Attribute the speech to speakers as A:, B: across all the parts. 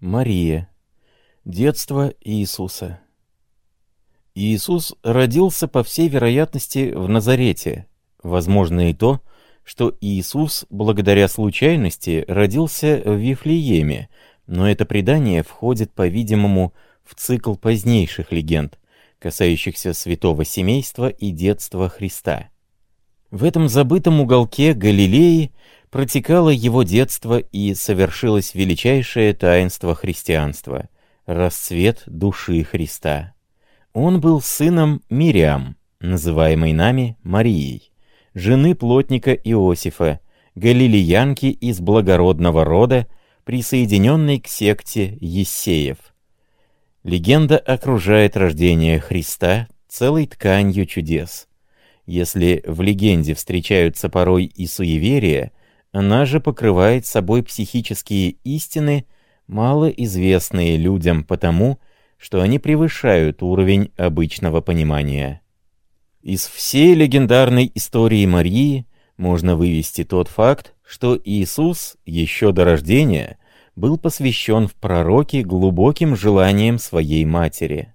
A: Мария. Детство Иисуса. Иисус родился, по всей вероятности, в Назарете. Возможно и то, что Иисус, благодаря случайности, родился в Вифлееме, но это предание входит, по-видимому, в цикл позднейших легенд, касающихся святого семейства и детства Христа. В этом забытом уголке Галилеи протекало его детство и совершилось величайшее таинство христианства — расцвет души Христа. Он был сыном Мириам, называемой нами Марией, жены плотника Иосифа, галилеянки из благородного рода, присоединенной к секте Ессеев. Легенда окружает рождение Христа целой тканью чудес. Если в легенде встречаются порой и суеверия, она же покрывает собой психические истины, малоизвестные людям потому, что они превышают уровень обычного понимания. Из всей легендарной истории Марии можно вывести тот факт, что Иисус еще до рождения был посвящен в пророки глубоким желаниям своей матери.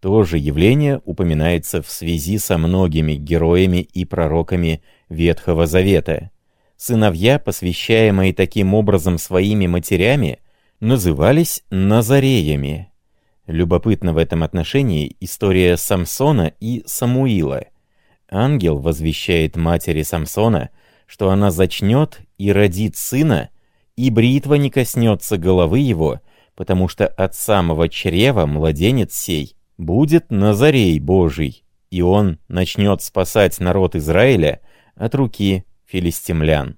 A: То же явление упоминается в связи со многими героями и пророками Ветхого Завета. Сыновья, посвящаемые таким образом своими матерями, назывались Назареями. Любопытна в этом отношении история Самсона и Самуила. Ангел возвещает матери Самсона, что она зачнет и родит сына, и бритва не коснется головы его, потому что от самого чрева младенец сей будет Назарей Божий, и он начнет спасать народ Израиля от руки филистимлян.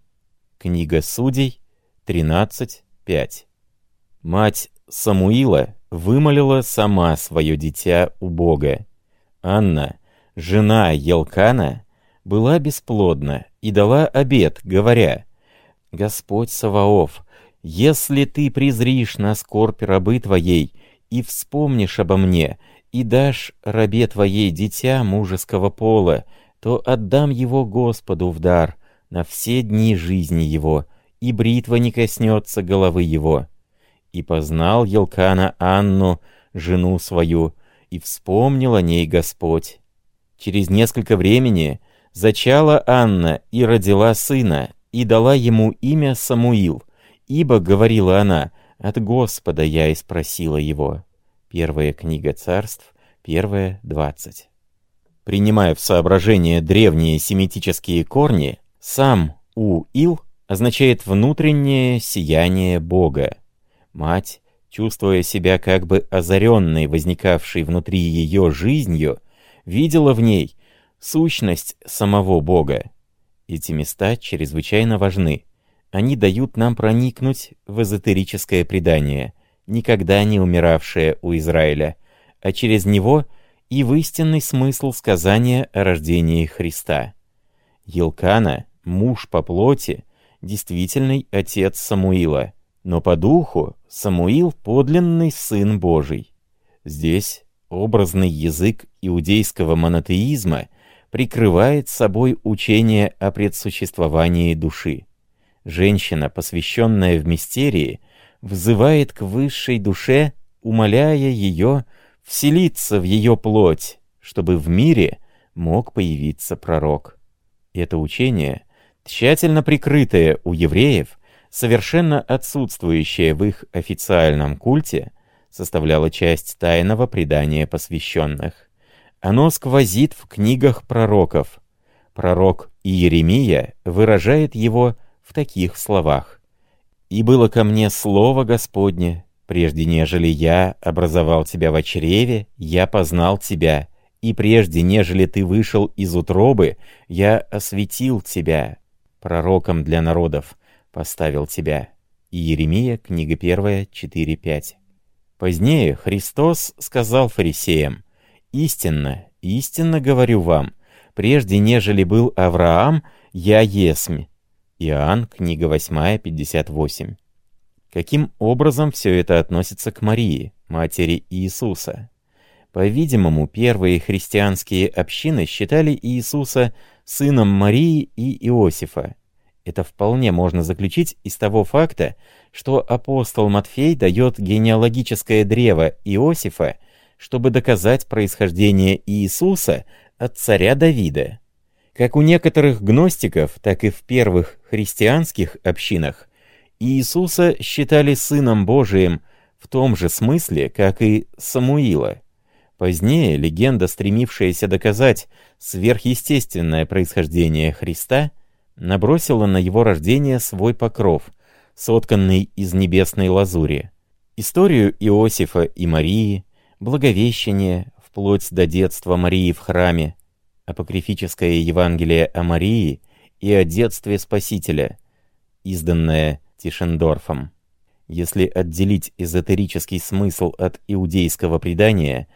A: Книга Судей 13.5 Мать Самуила вымолила сама свое дитя у Бога. Анна, жена Елкана, была бесплодна и дала обет, говоря, «Господь Саваоф, если ты презришь на скорбь рабы твоей и вспомнишь обо мне, и дашь рабе твоей дитя мужеского пола, то отдам его Господу в дар на все дни жизни его, и бритва не коснется головы его». И познал Елкана Анну, жену свою, и вспомнил о ней Господь. Через несколько времени зачала Анна и родила сына, и дала ему имя Самуил, ибо, говорила она, от Господа я и спросила его. Первая книга царств, первая, двадцать. Принимая в соображение древние семитические корни, сам У-Ил означает внутреннее сияние Бога. Мать, чувствуя себя как бы озаренной, возникавшей внутри ее жизнью, видела в ней сущность самого Бога. Эти места чрезвычайно важны. Они дают нам проникнуть в эзотерическое предание, никогда не умиравшее у Израиля, а через него и в истинный смысл сказания о рождении Христа. Елкана, муж по плоти, действительный отец Самуила, но по духу Самуил — подлинный Сын Божий. Здесь образный язык иудейского монотеизма прикрывает собой учение о предсуществовании души. Женщина, посвященная в мистерии, взывает к высшей душе, умоляя ее вселиться в ее плоть, чтобы в мире мог появиться пророк. Это учение, тщательно прикрытое у евреев, совершенно отсутствующее в их официальном культе, составляло часть тайного предания посвященных. Оно сквозит в книгах пророков. Пророк Иеремия выражает его в таких словах. «И было ко мне слово Господне, прежде нежели я образовал тебя в чреве, я познал тебя, и прежде нежели ты вышел из утробы, я осветил тебя, пророком для народов, поставил тебя». Иеремия, книга 1, 4-5. Позднее Христос сказал фарисеям, «Истинно, истинно говорю вам, прежде нежели был Авраам, я есмь». Иоанн, книга 8, 58. Каким образом все это относится к Марии, матери Иисуса? По-видимому, первые христианские общины считали Иисуса сыном Марии и Иосифа, Это вполне можно заключить из того факта, что апостол Матфей дает генеалогическое древо Иосифа, чтобы доказать происхождение Иисуса от царя Давида. Как у некоторых гностиков, так и в первых христианских общинах Иисуса считали Сыном Божиим в том же смысле, как и Самуила. Позднее легенда, стремившаяся доказать сверхъестественное происхождение Христа, набросила на его рождение свой покров, сотканный из небесной лазури. Историю Иосифа и Марии, Благовещение, вплоть до детства Марии в храме, апокрифическое Евангелие о Марии и о детстве Спасителя, изданное Тишендорфом. Если отделить эзотерический смысл от иудейского предания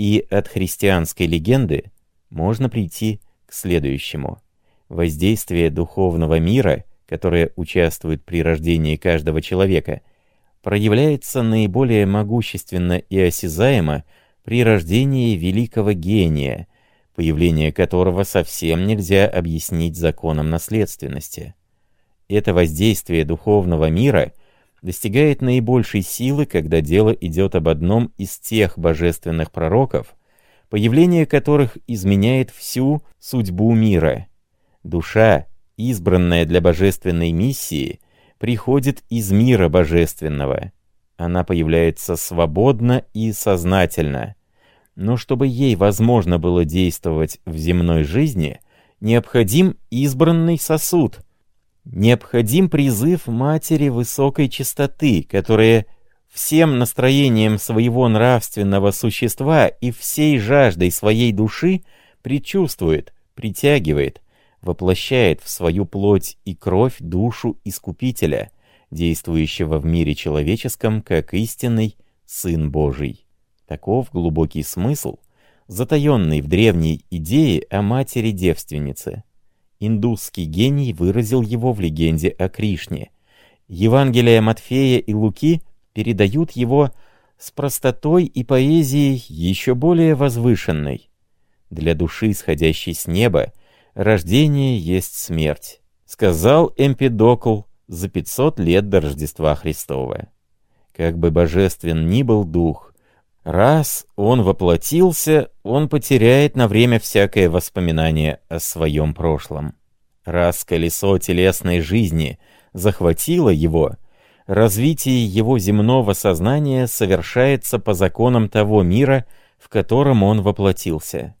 A: и от христианской легенды, можно прийти к следующему. Воздействие духовного мира, которое участвует при рождении каждого человека, проявляется наиболее могущественно и осязаемо при рождении великого гения, появление которого совсем нельзя объяснить законом наследственности. Это воздействие духовного мира достигает наибольшей силы, когда дело идет об одном из тех божественных пророков, появление которых изменяет всю судьбу мира. Душа, избранная для божественной миссии — приходит из мира божественного. Она появляется свободно и сознательно. Но чтобы ей возможно было действовать в земной жизни, необходим избранный сосуд. Необходим призыв матери высокой чистоты, которая всем настроением своего нравственного существа и всей жаждой своей души предчувствует, притягивает, воплощает в свою плоть и кровь душу Искупителя, действующего в мире человеческом как истинный Сын Божий. Таков глубокий смысл, затаенный в древней идее о матери-девственнице. Индусский гений выразил его в легенде о Кришне. Евангелия Матфея и Луки передают его с простотой и поэзией еще более возвышенной. Для души, сходящей с неба, рождение есть смерть», — сказал Эмпидокл за 500 лет до Рождества Христова. Как бы божествен ни был дух, раз он воплотился, он потеряет на время всякое воспоминание о своем прошлом. Раз колесо телесной жизни захватило его, развитие его земного сознания совершается по законам того мира, в котором он воплотился.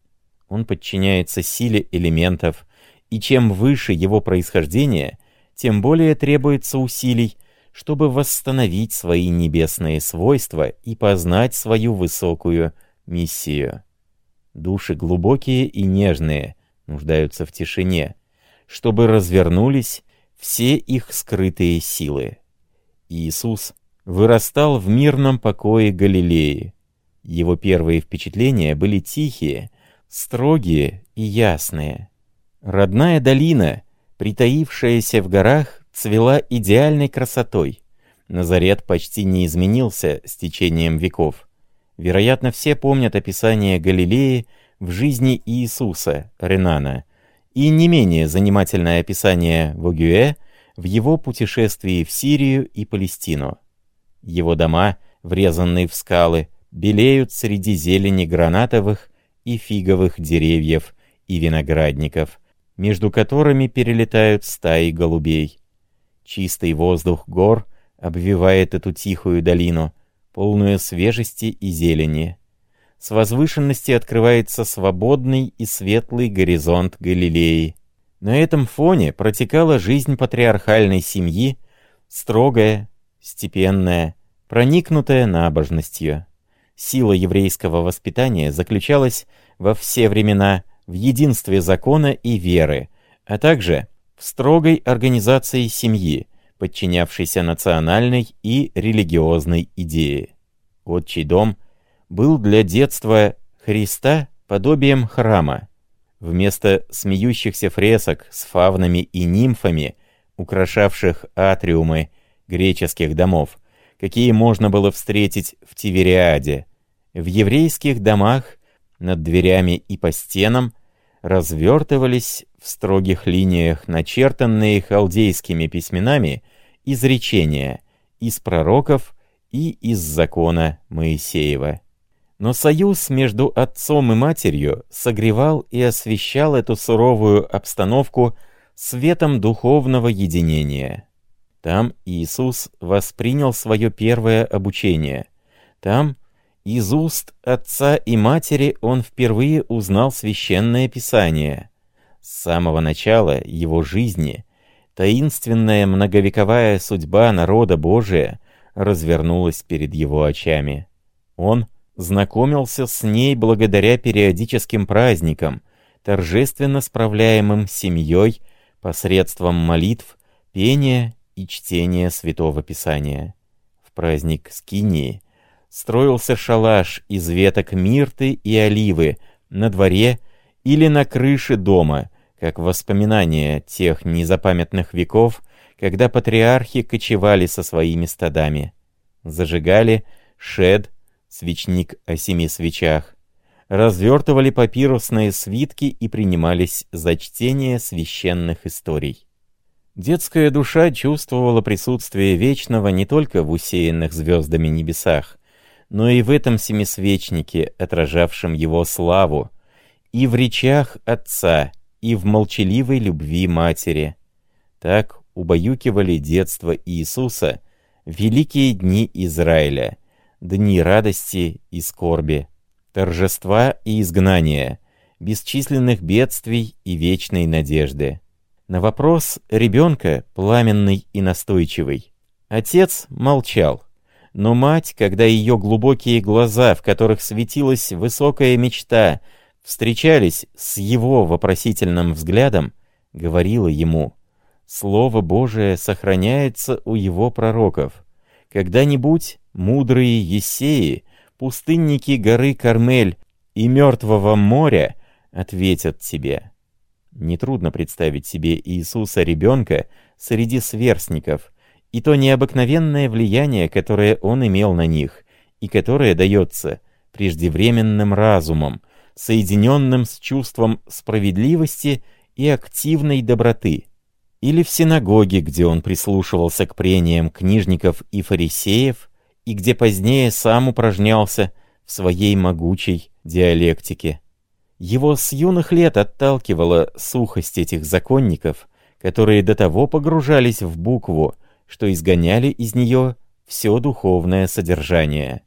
A: Он подчиняется силе элементов, и чем выше его происхождение, тем более требуется усилий, чтобы восстановить свои небесные свойства и познать свою высокую миссию. Души глубокие и нежные нуждаются в тишине, чтобы развернулись все их скрытые силы. Иисус вырастал в мирном покое Галилеи. Его первые впечатления были тихие, строгие и ясные. Родная долина, притаившаяся в горах, цвела идеальной красотой. Назарет почти не изменился с течением веков. Вероятно, все помнят описание Галилеи в жизни Иисуса, Ренана, и не менее занимательное описание Вогюэ в его путешествии в Сирию и Палестину. Его дома, врезанные в скалы, белеют среди зелени гранатовых и фиговых деревьев и виноградников, между которыми перелетают стаи голубей. Чистый воздух гор обвивает эту тихую долину, полную свежести и зелени. С возвышенности открывается свободный и светлый горизонт Галилеи. На этом фоне протекала жизнь патриархальной семьи, строгая, степенная, проникнутая набожностью. Сила еврейского воспитания заключалась во все времена в единстве закона и веры, а также строгой организации семьи, подчинявшейся национальной и религиозной идее. Отчий дом был для детства Христа подобием храма. Вместо смеющихся фресок с фавнами и нимфами, украшавших атриумы греческих домов, какие можно было встретить в Тивериаде, в еврейских домах над дверями и по стенам развертывались в строгих линиях начертанные халдейскими письменами изречения из пророков и из закона Моисеева. Но союз между отцом и матерью согревал и освещал эту суровую обстановку светом духовного единения. Там Иисус воспринял свое первое обучение. Там из уст отца и матери он впервые узнал священное писание. С самого начала его жизни таинственная многовековая судьба народа Божия развернулась перед его очами. Он знакомился с ней благодаря периодическим праздникам, торжественно справляемым семьей посредством молитв, пения и чтения Святого Писания. В праздник Скинии строился шалаш из веток мирты и оливы на дворе или на крыше дома, как воспоминание тех незапамятных веков, когда патриархи кочевали со своими стадами. Зажигали шед, свечник о семи свечах, развертывали папирусные свитки и принимались за чтение священных историй. Детская душа чувствовала присутствие вечного не только в усеянных звездами небесах, но и в этом семисвечнике, отражавшем его славу, и в речах Отца, и в молчаливой любви Матери. Так убаюкивали детство Иисуса великие дни Израиля, дни радости и скорби, торжества и изгнания, бесчисленных бедствий и вечной надежды. На вопрос ребенка, пламенный и настойчивый, отец молчал. Но мать, когда ее глубокие глаза, в которых светилась высокая мечта, встречались с его вопросительным взглядом, говорила ему, «Слово Божие сохраняется у его пророков. Когда-нибудь мудрые Есеи, пустынники горы Кармель и Мертвого моря ответят тебе». Нетрудно представить себе Иисуса ребенка среди сверстников, и то необыкновенное влияние, которое он имел на них, и которое дается преждевременным разумом, соединенным с чувством справедливости и активной доброты. Или в синагоге, где он прислушивался к прениям книжников и фарисеев, и где позднее сам упражнялся в своей могучей диалектике. Его с юных лет отталкивала сухость этих законников, которые до того погружались в букву, что изгоняли из нее все духовное содержание.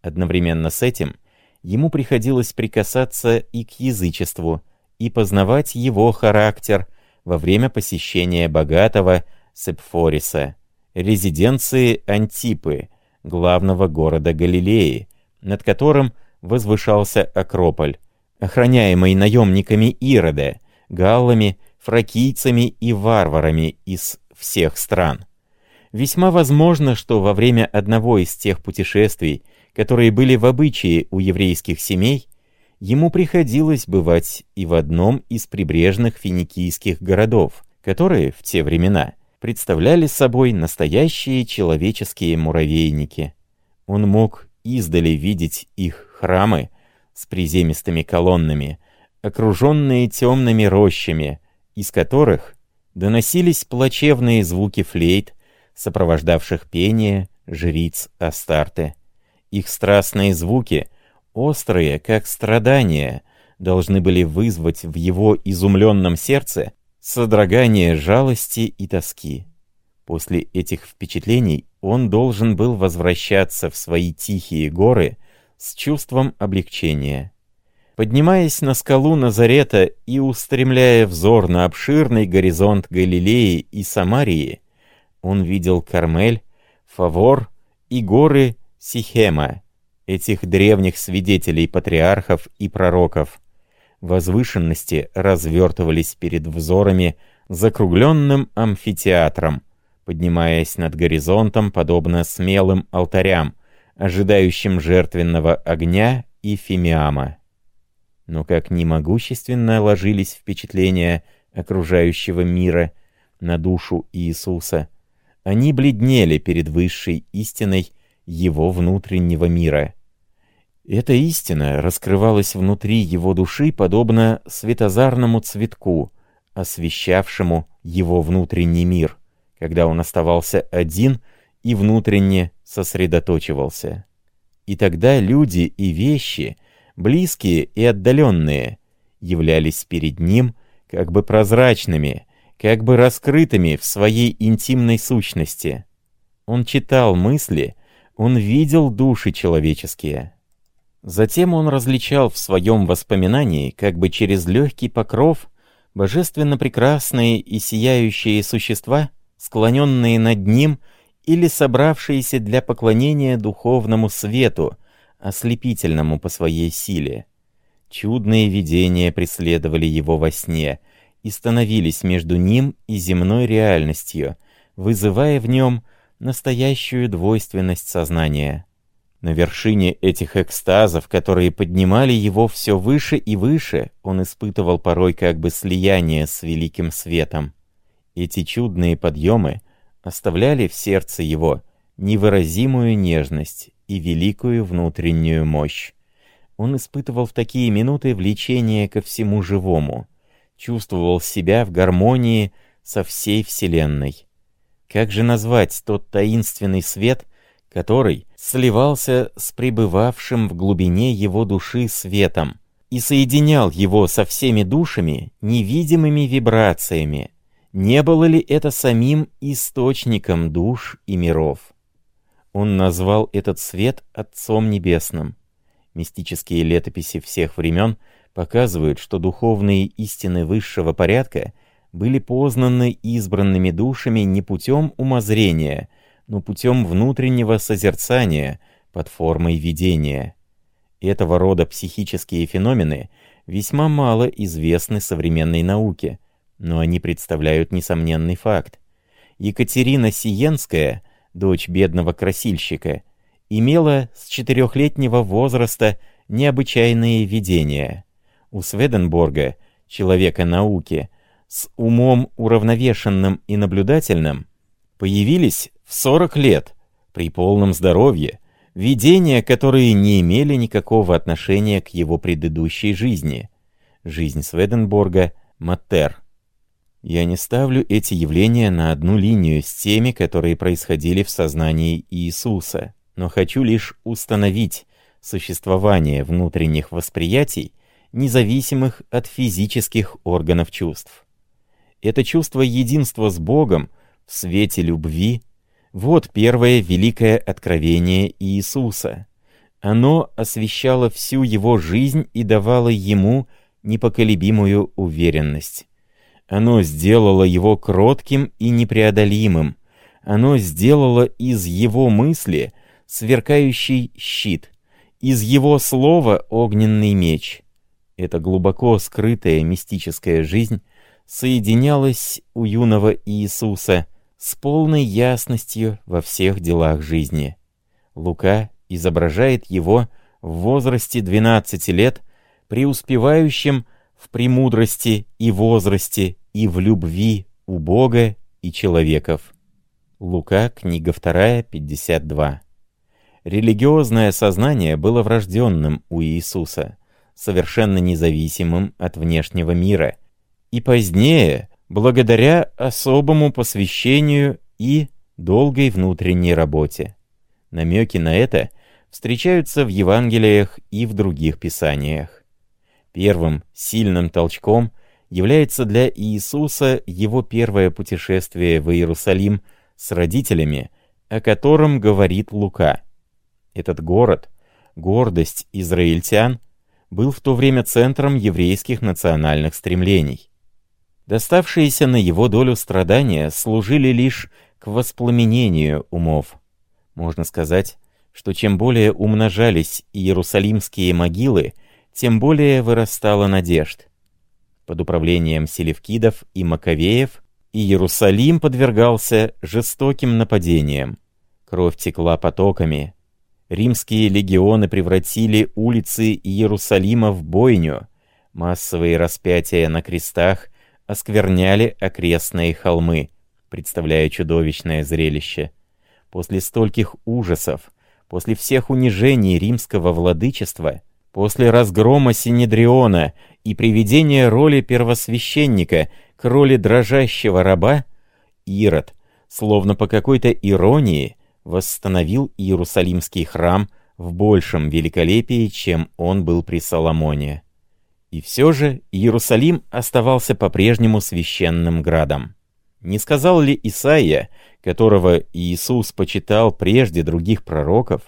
A: Одновременно с этим ему приходилось прикасаться и к язычеству, и познавать его характер во время посещения богатого Сепфориса, резиденции Антипы, главного города Галилеи, над которым возвышался Акрополь, охраняемый наемниками Ирода, галлами, фракийцами и варварами из всех стран. Весьма возможно, что во время одного из тех путешествий, которые были в обычае у еврейских семей, ему приходилось бывать и в одном из прибрежных финикийских городов, которые в те времена представляли собой настоящие человеческие муравейники. Он мог издали видеть их храмы, с приземистыми колоннами, окруженные темными рощами, из которых доносились плачевные звуки флейт, сопровождавших пение жриц Астарты. Их страстные звуки, острые, как страдания, должны были вызвать в его изумленном сердце содрогание жалости и тоски. После этих впечатлений он должен был возвращаться в свои тихие горы, с чувством облегчения. Поднимаясь на скалу Назарета и устремляя взор на обширный горизонт Галилеи и Самарии, он видел Кармель, Фавор и горы Сихема, этих древних свидетелей патриархов и пророков. Возвышенности развертывались перед взорами закругленным амфитеатром, поднимаясь над горизонтом, подобно смелым алтарям, ожидающим жертвенного огня и фимиама. Но как немогущественно ложились впечатления окружающего мира на душу Иисуса, они бледнели перед высшей истиной его внутреннего мира. Эта истина раскрывалась внутри его души подобно светозарному цветку, освещавшему его внутренний мир, когда он оставался один и внутренне сосредоточивался. И тогда люди и вещи, близкие и отдаленные, являлись перед ним как бы прозрачными, как бы раскрытыми в своей интимной сущности. Он читал мысли, он видел души человеческие. Затем он различал в своем воспоминании, как бы через легкий покров, божественно прекрасные и сияющие существа, склоненные над ним или собравшиеся для поклонения духовному свету, ослепительному по своей силе. Чудные видения преследовали его во сне и становились между ним и земной реальностью, вызывая в нем настоящую двойственность сознания. На вершине этих экстазов, которые поднимали его все выше и выше, он испытывал порой как бы слияние с великим светом. Эти чудные подъемы оставляли в сердце его невыразимую нежность и великую внутреннюю мощь. Он испытывал в такие минуты влечение ко всему живому, чувствовал себя в гармонии со всей Вселенной. Как же назвать тот таинственный свет, который сливался с пребывавшим в глубине его души светом и соединял его со всеми душами невидимыми вибрациями, не было ли это самим источником душ и миров? Он назвал этот свет Отцом Небесным. Мистические летописи всех времен показывают, что духовные истины высшего порядка были познаны избранными душами не путем умозрения, но путем внутреннего созерцания под формой видения. Этого рода психические феномены весьма мало известны современной науке, но они представляют несомненный факт. Екатерина Сиенская, дочь бедного красильщика, имела с четырехлетнего возраста необычайные видения. У Сведенборга, человека науки, с умом уравновешенным и наблюдательным, появились в 40 лет, при полном здоровье, видения, которые не имели никакого отношения к его предыдущей жизни. Жизнь Сведенборга — Маттер. Я не ставлю эти явления на одну линию с теми, которые происходили в сознании Иисуса, но хочу лишь установить существование внутренних восприятий, независимых от физических органов чувств. Это чувство единства с Богом в свете любви — вот первое великое откровение Иисуса. Оно освещало всю его жизнь и давало ему непоколебимую уверенность. Оно сделало его кротким и непреодолимым. Оно сделало из его мысли сверкающий щит, из его слова огненный меч. Эта глубоко скрытая мистическая жизнь соединялась у юного Иисуса с полной ясностью во всех делах жизни. Лука изображает его в возрасте 12 лет, преуспевающим в премудрости и возрасте и в любви у Бога и человеков. Лука, книга 2, 52. Религиозное сознание было врожденным у Иисуса, совершенно независимым от внешнего мира, и позднее, благодаря особому посвящению и долгой внутренней работе. Намеки на это встречаются в Евангелиях и в других писаниях. Первым сильным толчком является для Иисуса его первое путешествие в Иерусалим с родителями, о котором говорит Лука. Этот город, гордость израильтян, был в то время центром еврейских национальных стремлений. Доставшиеся на его долю страдания служили лишь к воспламенению умов. Можно сказать, что чем более умножались иерусалимские могилы, тем более вырастала надежд. Под управлением селевкидов и маковеев Иерусалим подвергался жестоким нападениям. Кровь текла потоками. Римские легионы превратили улицы Иерусалима в бойню. Массовые распятия на крестах оскверняли окрестные холмы, представляя чудовищное зрелище. После стольких ужасов, после всех унижений римского владычества, после разгрома Синедриона и приведения роли первосвященника к роли дрожащего раба, Ирод, словно по какой-то иронии, восстановил Иерусалимский храм в большем великолепии, чем он был при Соломоне. И все же Иерусалим оставался по-прежнему священным градом. Не сказал ли Исаия, которого Иисус почитал прежде других пророков,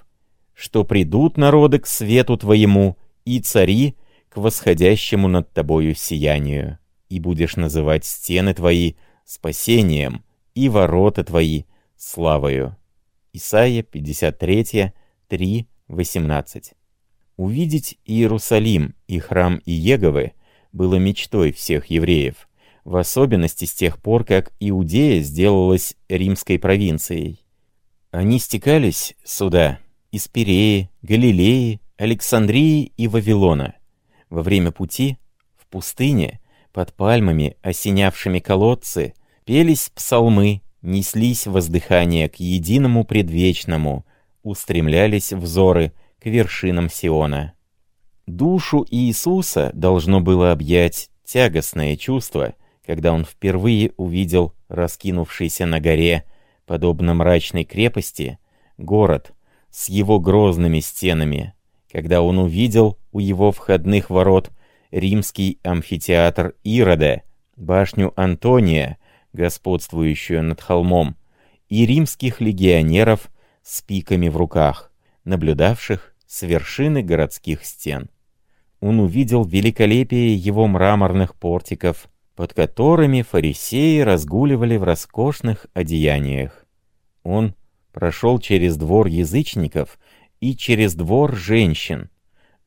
A: что придут народы к свету твоему и цари к восходящему над тобою сиянию, и будешь называть стены твои спасением и ворота твои славою. Исайя 53, 3, 18. Увидеть Иерусалим и храм Иеговы было мечтой всех евреев, в особенности с тех пор, как Иудея сделалась римской провинцией. Они стекались сюда из Пиреи, Галилеи, Александрии и Вавилона. Во время пути, в пустыне, под пальмами, осенявшими колодцы, пелись псалмы, неслись воздыхания к единому предвечному, устремлялись взоры к вершинам Сиона. Душу Иисуса должно было объять тягостное чувство, когда он впервые увидел раскинувшийся на горе, подобно мрачной крепости, город с его грозными стенами, когда он увидел у его входных ворот римский амфитеатр Ирода, башню Антония, господствующую над холмом, и римских легионеров с пиками в руках, наблюдавших с вершины городских стен. Он увидел великолепие его мраморных портиков, под которыми фарисеи разгуливали в роскошных одеяниях. Он прошел через двор язычников и через двор женщин.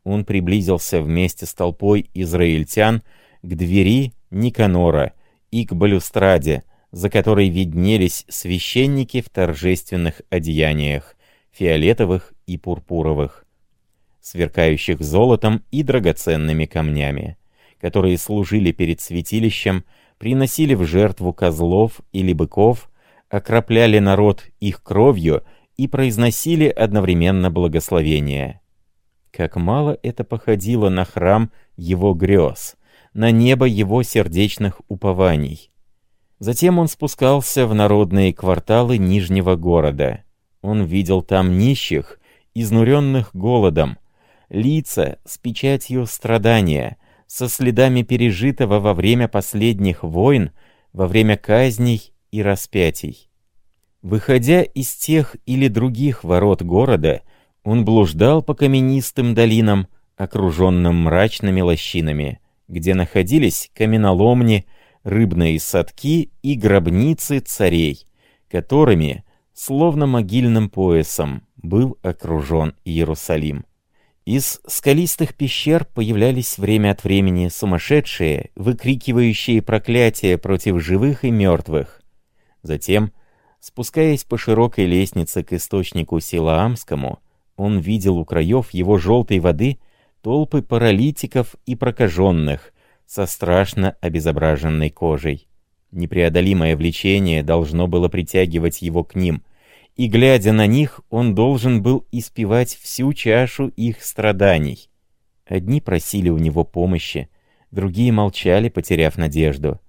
A: Он приблизился вместе с толпой израильтян к двери Никанора и к балюстраде, за которой виднелись священники в торжественных одеяниях, фиолетовых и пурпуровых, сверкающих золотом и драгоценными камнями, которые служили перед святилищем, приносили в жертву козлов или быков, окропляли народ их кровью и произносили одновременно благословение. Как мало это походило на храм его грез, на небо его сердечных упований. Затем он спускался в народные кварталы Нижнего города. Он видел там нищих, изнуренных голодом, лица с печатью страдания, со следами пережитого во время последних войн, во время казней и распятий. Выходя из тех или других ворот города, он блуждал по каменистым долинам, окруженным мрачными лощинами, где находились каменоломни, рыбные садки и гробницы царей, которыми, словно могильным поясом, был окружен Иерусалим. Из скалистых пещер появлялись время от времени сумасшедшие, выкрикивающие проклятия против живых и мертвых, Затем, спускаясь по широкой лестнице к источнику Силаамскому, он видел у краев его желтой воды толпы паралитиков и прокаженных со страшно обезображенной кожей. Непреодолимое влечение должно было притягивать его к ним, и, глядя на них, он должен был испевать всю чашу их страданий. Одни просили у него помощи, другие молчали, потеряв надежду.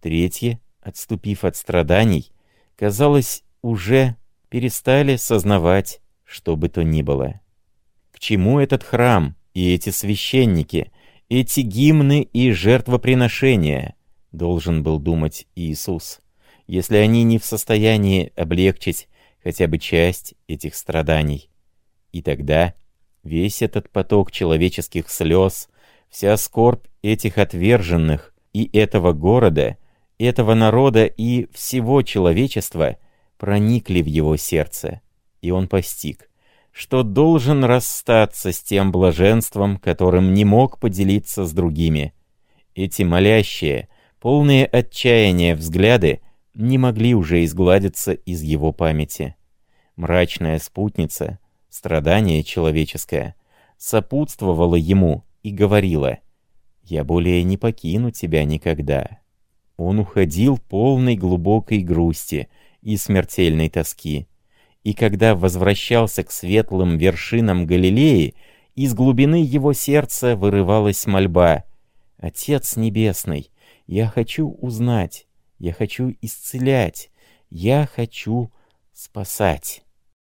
A: Третьи отступив от страданий, казалось, уже перестали сознавать, что бы то ни было. К чему этот храм и эти священники, эти гимны и жертвоприношения, должен был думать Иисус, если они не в состоянии облегчить хотя бы часть этих страданий. И тогда весь этот поток человеческих слез, вся скорбь этих отверженных и этого города — этого народа и всего человечества проникли в его сердце, и он постиг, что должен расстаться с тем блаженством, которым не мог поделиться с другими. Эти молящие, полные отчаяния взгляды не могли уже изгладиться из его памяти. Мрачная спутница, страдание человеческое, сопутствовала ему и говорила «Я более не покину тебя никогда, он уходил полной глубокой грусти и смертельной тоски. И когда возвращался к светлым вершинам Галилеи, из глубины его сердца вырывалась мольба. «Отец Небесный, Я хочу узнать, я хочу исцелять, я хочу спасать.